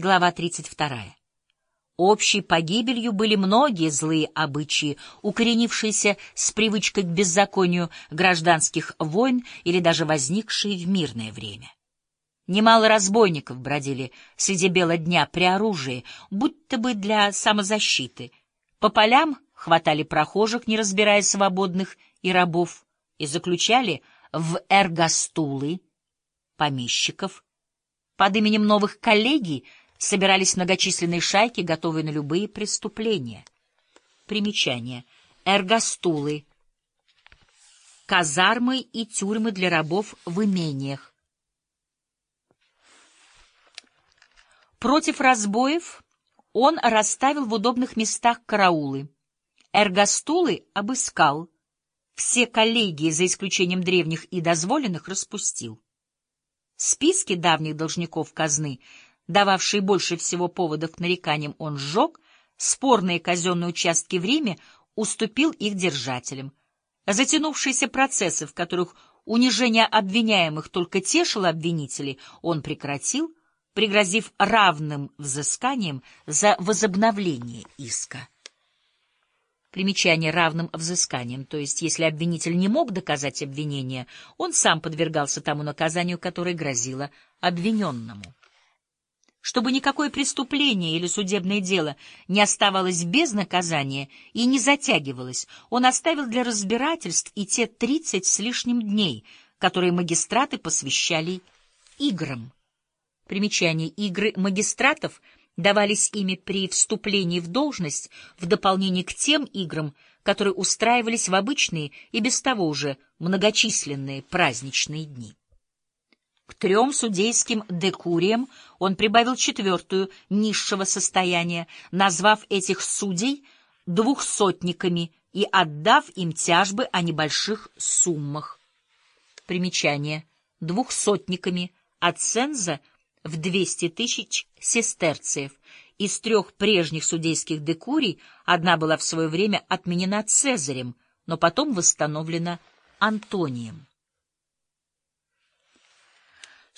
Глава 32. Общей погибелью были многие злые обычаи, укоренившиеся с привычкой к беззаконию гражданских войн или даже возникшие в мирное время. Немало разбойников бродили среди бела дня при оружии, будто бы для самозащиты. По полям хватали прохожих, не разбирая свободных и рабов, и заключали в эргостулы помещиков. Под именем новых коллегий собирались многочисленные шайки, готовые на любые преступления. Примечание. Эргостулы. Казармы и тюрьмы для рабов в имениях. Против разбоев он расставил в удобных местах караулы. Эргостулы обыскал. Все коллегии, за исключением древних и дозволенных, распустил. Списки давних должников казны — дававшие больше всего поводов к нареканиям, он сжег, спорные казенные участки в Риме уступил их держателям. Затянувшиеся процессы, в которых унижение обвиняемых только тешило обвинителей, он прекратил, пригрозив равным взысканием за возобновление иска. Примечание равным взысканием, то есть если обвинитель не мог доказать обвинение, он сам подвергался тому наказанию, которое грозило обвиненному. Чтобы никакое преступление или судебное дело не оставалось без наказания и не затягивалось, он оставил для разбирательств и те тридцать с лишним дней, которые магистраты посвящали играм. Примечание игры магистратов давались ими при вступлении в должность в дополнение к тем играм, которые устраивались в обычные и без того уже многочисленные праздничные дни. К трем судейским декуриям он прибавил четвертую низшего состояния, назвав этих судей двухсотниками и отдав им тяжбы о небольших суммах. Примечание. Двухсотниками от ценза в двести тысяч сестерциев. Из трех прежних судейских декурий одна была в свое время отменена Цезарем, но потом восстановлена Антонием.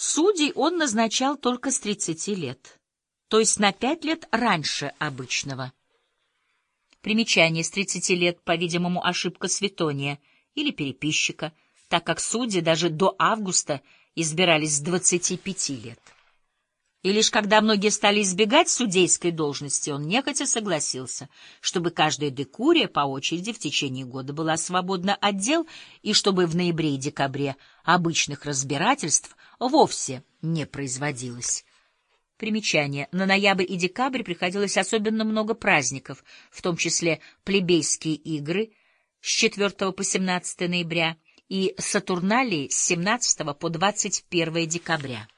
Судей он назначал только с 30 лет, то есть на пять лет раньше обычного. Примечание с 30 лет, по-видимому, ошибка Светония или переписчика, так как судьи даже до августа избирались с 25 лет. И лишь когда многие стали избегать судейской должности, он нехотя согласился, чтобы каждая декурия по очереди в течение года была свободна от дел и чтобы в ноябре и декабре обычных разбирательств вовсе не производилось. Примечание. На ноябрь и декабрь приходилось особенно много праздников, в том числе плебейские игры с 4 по 17 ноября и Сатурналии с 17 по 21 декабря.